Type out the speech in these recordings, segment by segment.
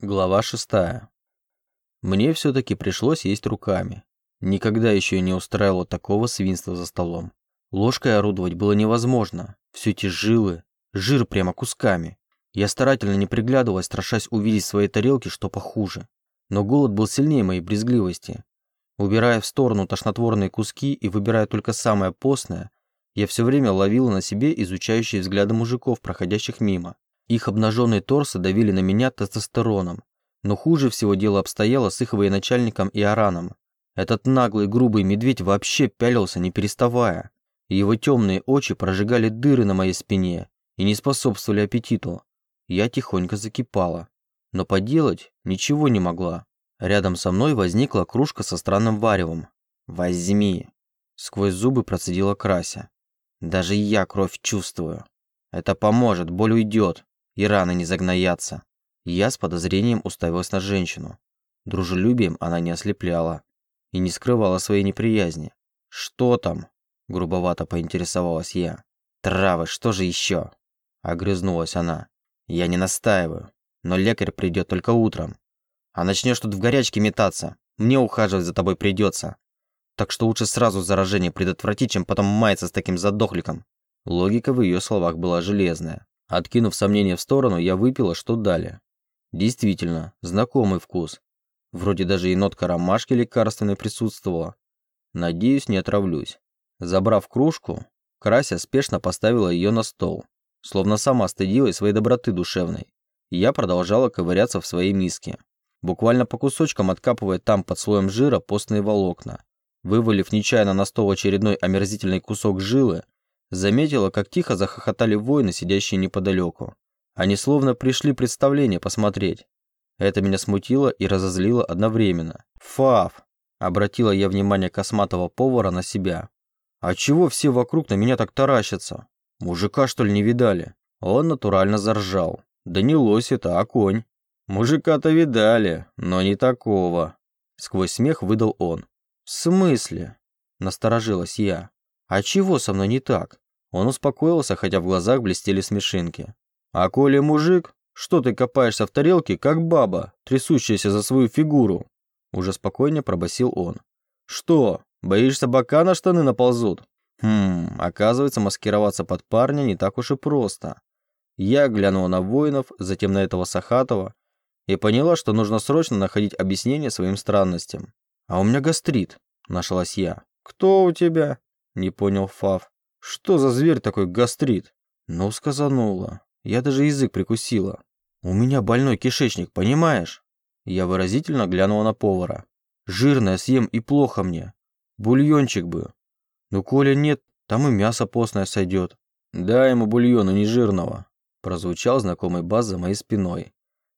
Глава шестая. Мне все-таки пришлось есть руками. Никогда еще не устраивало такого свинства за столом. Ложкой орудовать было невозможно. Все эти жилы, жир прямо кусками. Я старательно не приглядывалась, страшась увидеть в своей тарелке что похуже. Но голод был сильнее моей брезгливости. Убирая в сторону тошнотворные куски и выбирая только самое постное, я все время ловила на себе изучающие взгляды мужиков, проходящих мимо. Их обнаженные торсы давили на меня тестостероном. Но хуже всего дело обстояло с их военачальником Иораном. Этот наглый грубый медведь вообще пялился не переставая. Его темные очи прожигали дыры на моей спине и не способствовали аппетиту. Я тихонько закипала. Но поделать ничего не могла. Рядом со мной возникла кружка со странным варевом. «Возьми!» Сквозь зубы процедила Крася. «Даже я кровь чувствую. Это поможет, боль уйдет и раны не загноятся. Я с подозрением уставилась на женщину. Дружелюбием она не ослепляла и не скрывала своей неприязни. «Что там?» – грубовато поинтересовалась я. «Травы, что же еще?» – огрызнулась она. «Я не настаиваю, но лекарь придет только утром. А начнешь тут в горячке метаться, мне ухаживать за тобой придется. Так что лучше сразу заражение предотвратить, чем потом маяться с таким задохликом». Логика в ее словах была железная. Откинув сомнения в сторону, я выпила, что дали. Действительно, знакомый вкус. Вроде даже и нотка ромашки лекарственной присутствовала. Надеюсь, не отравлюсь. Забрав кружку, Крася спешно поставила ее на стол, словно сама стыдилась своей доброты душевной. И я продолжала ковыряться в своей миске, буквально по кусочкам откапывая там под слоем жира постные волокна. Вывалив нечаянно на стол очередной омерзительный кусок жилы, Заметила, как тихо захохотали воины, сидящие неподалеку. Они словно пришли представление посмотреть. Это меня смутило и разозлило одновременно. «Фав!» – обратила я внимание косматого повара на себя. «А чего все вокруг на меня так таращатся? Мужика, что ли, не видали?» Он натурально заржал. «Да не лось это, а конь». «Мужика-то видали, но не такого». Сквозь смех выдал он. «В смысле?» – насторожилась я. «А чего со мной не так?» Он успокоился, хотя в глазах блестели смешинки. «А коли мужик, что ты копаешься в тарелке, как баба, трясущаяся за свою фигуру?» Уже спокойнее пробасил он. «Что, боишься бока на штаны наползут?» Хм, оказывается, маскироваться под парня не так уж и просто. Я глянула на воинов, затем на этого Сахатова и поняла, что нужно срочно находить объяснение своим странностям. «А у меня гастрит», – нашлась я. «Кто у тебя?» Не понял Фав. Что за зверь такой гастрит? Ну, сказанула. Я даже язык прикусила. У меня больной кишечник, понимаешь? Я выразительно глянула на повара. Жирное съем и плохо мне. Бульончик бы. Ну, коли нет, там и мясо постное сойдет. Дай ему бульона не жирного. Прозвучал знакомый бас за моей спиной.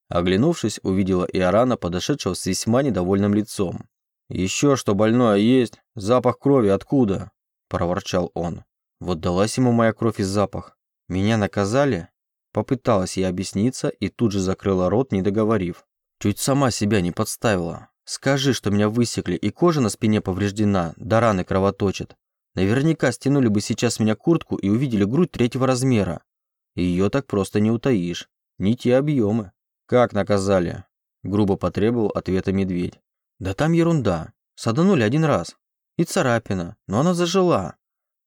Оглянувшись, увидела Иорана, подошедшего с весьма недовольным лицом. «Еще что больное есть? Запах крови откуда?» Проворчал он. Вот далась ему моя кровь и запах. Меня наказали? Попыталась я объясниться и тут же закрыла рот, не договорив. Чуть сама себя не подставила. Скажи, что меня высекли и кожа на спине повреждена, да раны кровоточат. Наверняка стянули бы сейчас меня куртку и увидели грудь третьего размера. Ее так просто не утаишь. Не те объемы. Как наказали? Грубо потребовал ответа медведь. Да там ерунда. Саданули один раз. И царапина, но она зажила.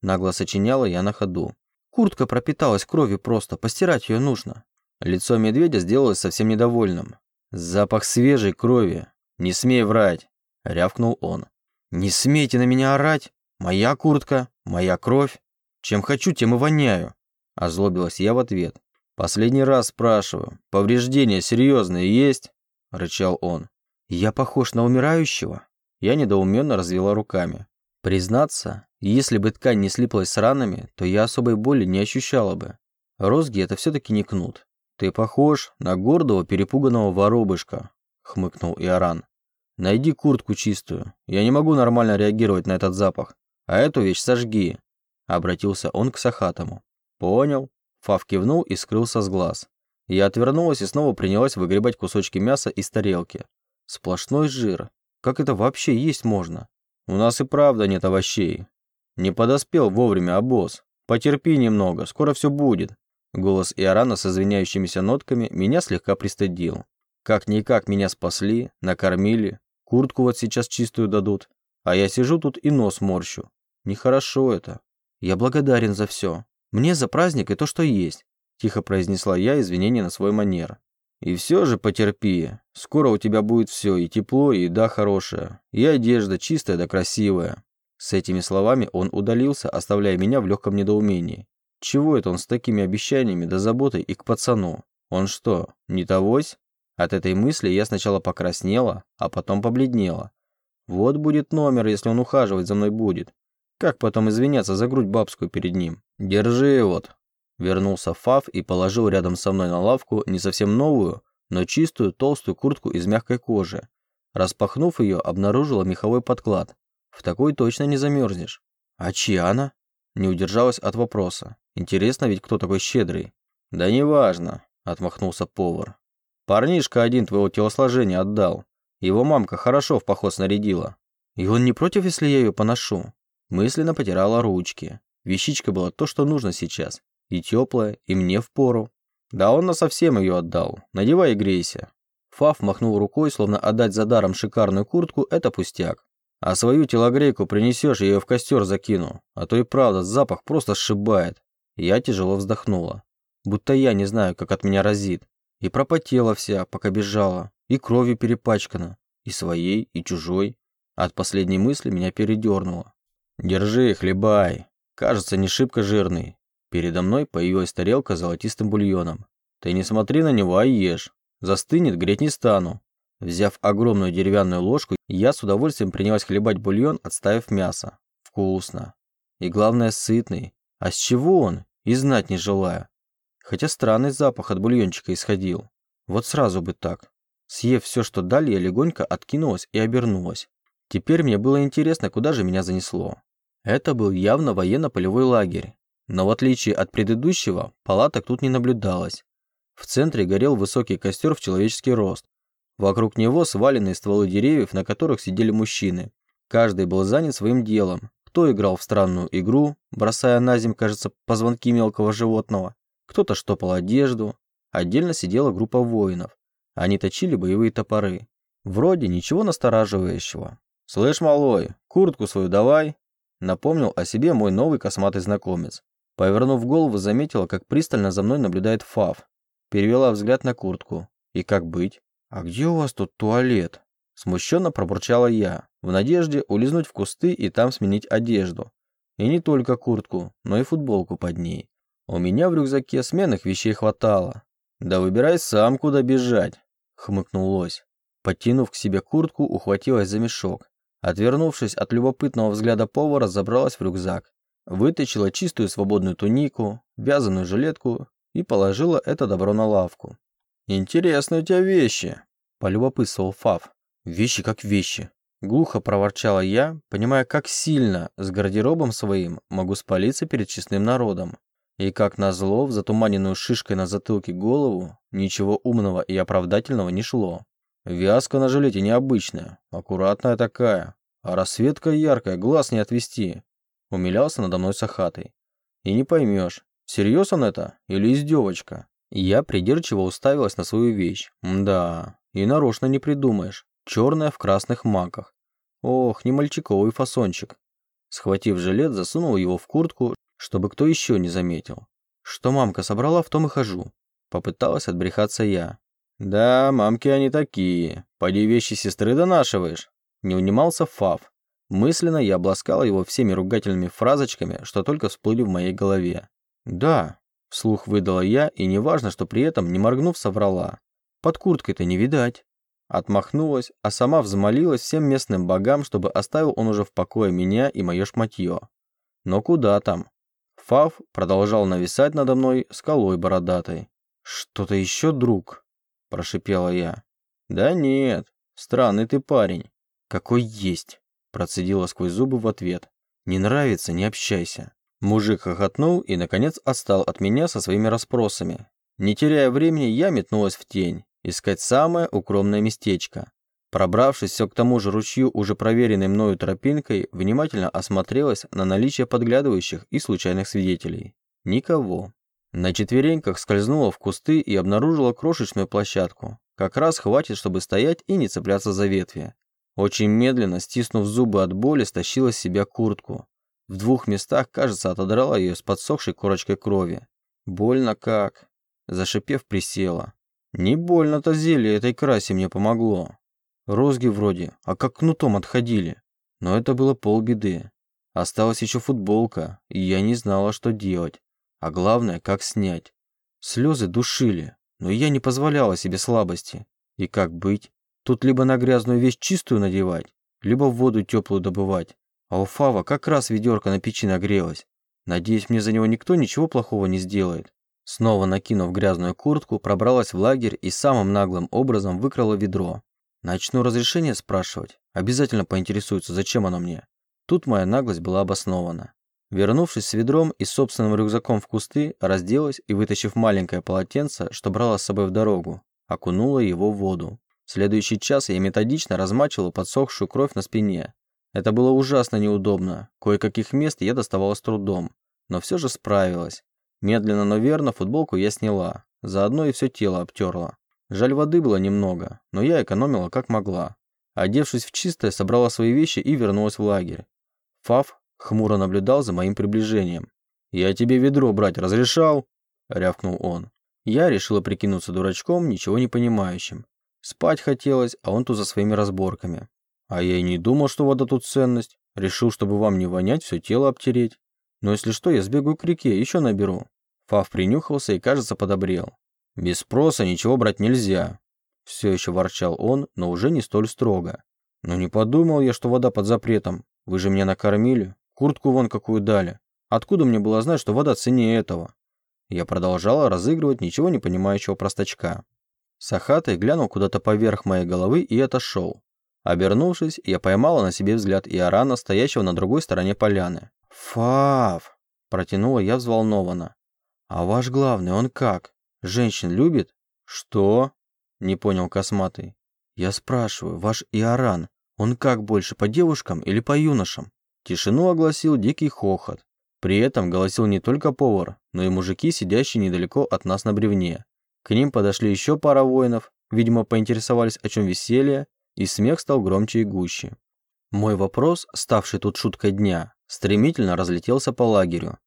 Нагло сочиняла я на ходу. Куртка пропиталась кровью просто, постирать ее нужно. Лицо медведя сделалось совсем недовольным. «Запах свежей крови. Не смей врать!» – рявкнул он. «Не смейте на меня орать! Моя куртка, моя кровь. Чем хочу, тем и воняю!» – озлобилась я в ответ. «Последний раз спрашиваю, повреждения серьезные есть?» – рычал он. «Я похож на умирающего?» Я недоуменно развела руками. Признаться, если бы ткань не слиплась с ранами, то я особой боли не ощущала бы. Розги это все-таки не кнут. Ты похож на гордого перепуганного воробышка, хмыкнул Иоран. Найди куртку чистую. Я не могу нормально реагировать на этот запах. А эту вещь сожги. Обратился он к Сахатому. Понял. Фав кивнул и скрылся с глаз. Я отвернулась и снова принялась выгребать кусочки мяса из тарелки. Сплошной жир, как это вообще есть можно? У нас и правда нет овощей. Не подоспел вовремя обоз. Потерпи немного, скоро все будет. Голос Иорана с извиняющимися нотками меня слегка пристыдил. Как-никак меня спасли, накормили, куртку вот сейчас чистую дадут, а я сижу тут и нос морщу. Нехорошо это. Я благодарен за все. Мне за праздник и то, что есть, тихо произнесла я извинения на свой манер. И все же потерпи. Скоро у тебя будет все, и тепло, и еда хорошая, и одежда чистая да красивая. С этими словами он удалился, оставляя меня в легком недоумении. Чего это он с такими обещаниями да заботой и к пацану? Он что, не тогось? От этой мысли я сначала покраснела, а потом побледнела. Вот будет номер, если он ухаживать за мной будет. Как потом извиняться за грудь бабскую перед ним? Держи вот. Вернулся Фав и положил рядом со мной на лавку не совсем новую, но чистую толстую куртку из мягкой кожи. Распахнув ее, обнаружила меховой подклад. В такой точно не замерзнешь. А чья она? Не удержалась от вопроса. Интересно ведь, кто такой щедрый? Да неважно, отмахнулся повар. Парнишка один твоего телосложения отдал. Его мамка хорошо в поход снарядила. И он не против, если я ее поношу? Мысленно потирала ручки. Вещичка была то, что нужно сейчас. И теплая, и мне впору. Да он на совсем ее отдал. Надевай и грейся. Фаф махнул рукой, словно отдать за даром шикарную куртку – это пустяк. А свою телогрейку принесешь, я ее в костер закину. А то и правда, запах просто сшибает. Я тяжело вздохнула. Будто я не знаю, как от меня разит. И пропотела вся, пока бежала. И кровью перепачкана. И своей, и чужой. От последней мысли меня передернуло. «Держи, хлебай. Кажется, не шибко жирный». Передо мной появилась тарелка с золотистым бульоном. «Ты не смотри на него, а ешь. Застынет, греть не стану». Взяв огромную деревянную ложку, я с удовольствием принялась хлебать бульон, отставив мясо. Вкусно. И главное, сытный. А с чего он? И знать не желаю. Хотя странный запах от бульончика исходил. Вот сразу бы так. Съев все, что дали, я легонько откинулась и обернулась. Теперь мне было интересно, куда же меня занесло. Это был явно военно-полевой лагерь. Но в отличие от предыдущего, палаток тут не наблюдалось. В центре горел высокий костер в человеческий рост. Вокруг него свалены стволы деревьев, на которых сидели мужчины. Каждый был занят своим делом. Кто играл в странную игру, бросая на землю, кажется, позвонки мелкого животного. Кто-то штопал одежду. Отдельно сидела группа воинов. Они точили боевые топоры. Вроде ничего настораживающего. «Слышь, малой, куртку свою давай!» Напомнил о себе мой новый косматый знакомец. Повернув голову, заметила, как пристально за мной наблюдает Фав. Перевела взгляд на куртку. И как быть? «А где у вас тут туалет?» Смущенно пробурчала я, в надежде улизнуть в кусты и там сменить одежду. И не только куртку, но и футболку под ней. У меня в рюкзаке сменных вещей хватало. «Да выбирай сам, куда бежать», — хмыкнул лось. Подтянув к себе куртку, ухватилась за мешок. Отвернувшись от любопытного взгляда повара, забралась в рюкзак. Вытащила чистую свободную тунику, вязаную жилетку и положила это добро на лавку. «Интересные у тебя вещи», – полюбопытствовал Фав. «Вещи как вещи», – глухо проворчала я, понимая, как сильно с гардеробом своим могу спалиться перед честным народом. И как назло, в затуманенную шишкой на затылке голову ничего умного и оправдательного не шло. Вязка на жилете необычная, аккуратная такая, а расцветка яркая, глаз не отвести. Умилялся надо мной Сахатый. И не поймешь, всерьез он это или издевочка. Я придирчиво уставилась на свою вещь. Да, и нарочно не придумаешь. Черная в красных маках. Ох, не мальчиковый фасончик. Схватив жилет, засунул его в куртку, чтобы кто еще не заметил. Что мамка собрала, в том и хожу. Попыталась отбрехаться я. «Да, мамки они такие. Поди вещи сестры донашиваешь». Не унимался Фав. Мысленно я обласкал его всеми ругательными фразочками, что только всплыли в моей голове. «Да», – вслух выдала я, и неважно, что при этом, не моргнув, соврала. «Под курткой-то не видать». Отмахнулась, а сама взмолилась всем местным богам, чтобы оставил он уже в покое меня и мое шматье. Но куда там? Фав продолжал нависать надо мной скалой бородатой. «Что-то еще, друг?» – прошипела я. «Да нет, странный ты парень». «Какой есть?» – процедила сквозь зубы в ответ. «Не нравится, не общайся». Мужик хохотнул и, наконец, отстал от меня со своими расспросами. Не теряя времени, я метнулась в тень, искать самое укромное местечко. Пробравшись все к тому же ручью, уже проверенной мною тропинкой, внимательно осмотрелась на наличие подглядывающих и случайных свидетелей. Никого. На четвереньках скользнула в кусты и обнаружила крошечную площадку. Как раз хватит, чтобы стоять и не цепляться за ветви. Очень медленно, стиснув зубы от боли, стащила с себя куртку. В двух местах, кажется, отодрала ее с подсохшей корочкой крови. Больно как. Зашипев, присела. Не больно-то зелье этой краси мне помогло. Розги вроде, а как кнутом отходили. Но это было полбеды. Осталась еще футболка, и я не знала, что делать. А главное, как снять. Слезы душили, но я не позволяла себе слабости. И как быть? Тут либо на грязную вещь чистую надевать, либо воду теплую добывать. А у Фава как раз ведерко на печи нагрелось. Надеюсь, мне за него никто ничего плохого не сделает. Снова накинув грязную куртку, пробралась в лагерь и самым наглым образом выкрала ведро. Начну разрешение спрашивать. Обязательно поинтересуются, зачем оно мне. Тут моя наглость была обоснована. Вернувшись с ведром и собственным рюкзаком в кусты, разделась и, вытащив маленькое полотенце, что брала с собой в дорогу, окунула его в воду. В следующий час я методично размачивала подсохшую кровь на спине. Это было ужасно неудобно. Кое-каких мест я доставала с трудом, но все же справилась. Медленно, но верно футболку я сняла, заодно и все тело обтерла. Жаль, воды было немного, но я экономила как могла. Одевшись в чистое, собрала свои вещи и вернулась в лагерь. Фав хмуро наблюдал за моим приближением. «Я тебе ведро брать разрешал?» – рявкнул он. Я решила прикинуться дурачком, ничего не понимающим. Спать хотелось, а он тут за своими разборками. А я и не думал, что вода тут ценность. Решил, чтобы вам не вонять, все тело обтереть. Но если что, я сбегаю к реке, еще наберу. Фав принюхался и, кажется, подобрел. Без спроса ничего брать нельзя. Все еще ворчал он, но уже не столь строго. Но не подумал я, что вода под запретом. Вы же меня накормили. Куртку вон какую дали. Откуда мне было знать, что вода ценнее этого? Я продолжала разыгрывать ничего не понимающего простачка. Сахатый глянул куда-то поверх моей головы и отошел. Обернувшись, я поймала на себе взгляд Иорана, стоящего на другой стороне поляны. «Фав!» – протянула я взволнованно. «А ваш главный, он как? Женщин любит?» «Что?» – не понял косматый. «Я спрашиваю, ваш Иоран, он как больше, по девушкам или по юношам?» Тишину огласил дикий хохот. При этом голосил не только повар, но и мужики, сидящие недалеко от нас на бревне. К ним подошли еще пара воинов, видимо, поинтересовались, о чем веселье, и смех стал громче и гуще. Мой вопрос, ставший тут шуткой дня, стремительно разлетелся по лагерю.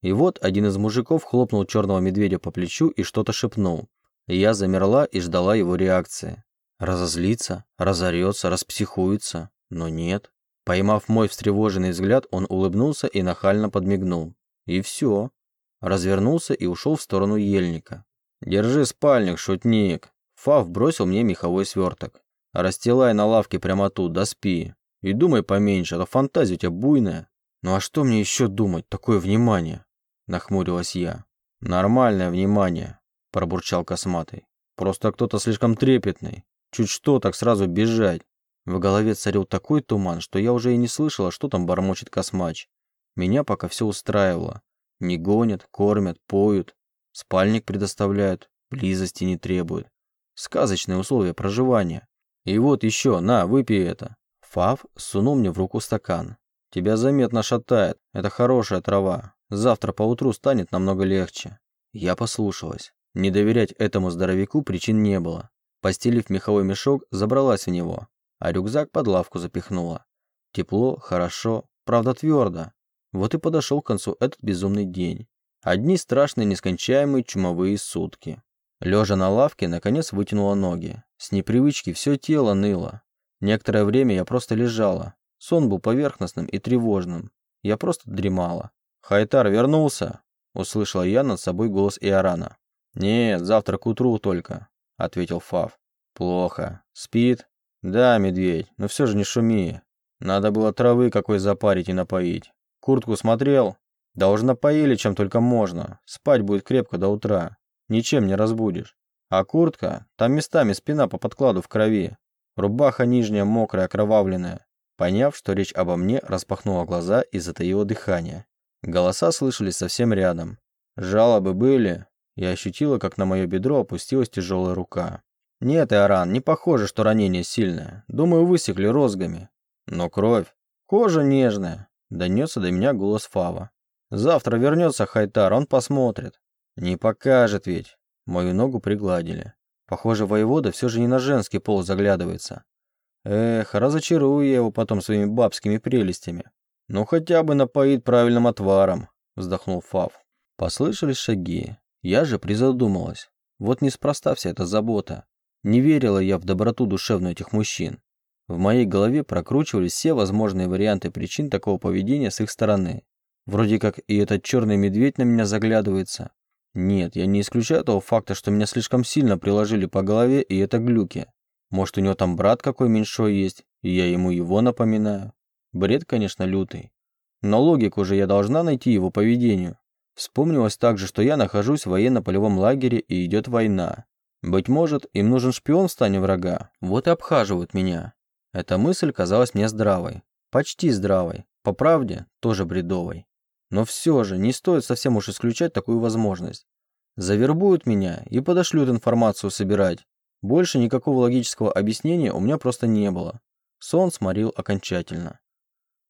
И вот один из мужиков хлопнул черного медведя по плечу и что-то шепнул. Я замерла и ждала его реакции. Разозлится, разорется, распсихуется, но нет. Поймав мой встревоженный взгляд, он улыбнулся и нахально подмигнул. И все. Развернулся и ушел в сторону ельника. «Держи спальник, шутник!» Фав бросил мне меховой сверток. «Расстилай на лавке прямо тут, да спи. И думай поменьше, а то фантазия у тебя буйная». «Ну а что мне еще думать, такое внимание?» Нахмурилась я. «Нормальное внимание», пробурчал косматый. «Просто кто-то слишком трепетный. Чуть что, так сразу бежать. В голове царил такой туман, что я уже и не слышала, что там бормочет космач. Меня пока все устраивало. Не гонят, кормят, поют, спальник предоставляют, близости не требуют. Сказочные условия проживания. И вот еще, на, выпей это. Фав сунул мне в руку стакан. Тебя заметно шатает, это хорошая трава. Завтра поутру станет намного легче. Я послушалась. Не доверять этому здоровяку причин не было. Постелив меховой мешок, забралась в него а рюкзак под лавку запихнула. Тепло, хорошо, правда твердо. Вот и подошел к концу этот безумный день. Одни страшные нескончаемые чумовые сутки. Лежа на лавке, наконец вытянула ноги. С непривычки все тело ныло. Некоторое время я просто лежала. Сон был поверхностным и тревожным. Я просто дремала. «Хайтар вернулся?» Услышала я над собой голос Иорана. «Нет, завтра к утру только», — ответил Фав. «Плохо. Спит?» Да, медведь, но все же не шуми. Надо было травы какой запарить и напоить. Куртку смотрел? Да напоили, чем только можно. Спать будет крепко до утра. Ничем не разбудишь. А куртка? Там местами спина по подкладу в крови. Рубаха нижняя мокрая, окровавленная. Поняв, что речь обо мне, распахнула глаза и затаила дыхание. Голоса слышались совсем рядом. Жалобы были. Я ощутила, как на мое бедро опустилась тяжелая рука. «Нет, Иоран, не похоже, что ранение сильное. Думаю, высекли розгами. Но кровь. Кожа нежная», — донесся до меня голос Фава. «Завтра вернется Хайтар, он посмотрит». Не покажет ведь. Мою ногу пригладили. Похоже, воевода все же не на женский пол заглядывается. Эх, разочарую я его потом своими бабскими прелестями. Ну, хотя бы напоит правильным отваром, вздохнул Фав. Послышались шаги. Я же призадумалась. Вот неспроста вся эта забота. Не верила я в доброту душевную этих мужчин. В моей голове прокручивались все возможные варианты причин такого поведения с их стороны. Вроде как и этот черный медведь на меня заглядывается. Нет, я не исключаю того факта, что меня слишком сильно приложили по голове, и это глюки. Может, у него там брат какой меньшой есть, и я ему его напоминаю. Бред, конечно, лютый. Но логику же я должна найти его поведению. Вспомнилось также, что я нахожусь в военно-полевом лагере и идет война. Быть может, им нужен шпион в стане врага, вот и обхаживают меня. Эта мысль казалась мне здравой. Почти здравой. По правде, тоже бредовой. Но все же не стоит совсем уж исключать такую возможность. Завербуют меня и подошлют информацию собирать. Больше никакого логического объяснения у меня просто не было. Сон сморил окончательно.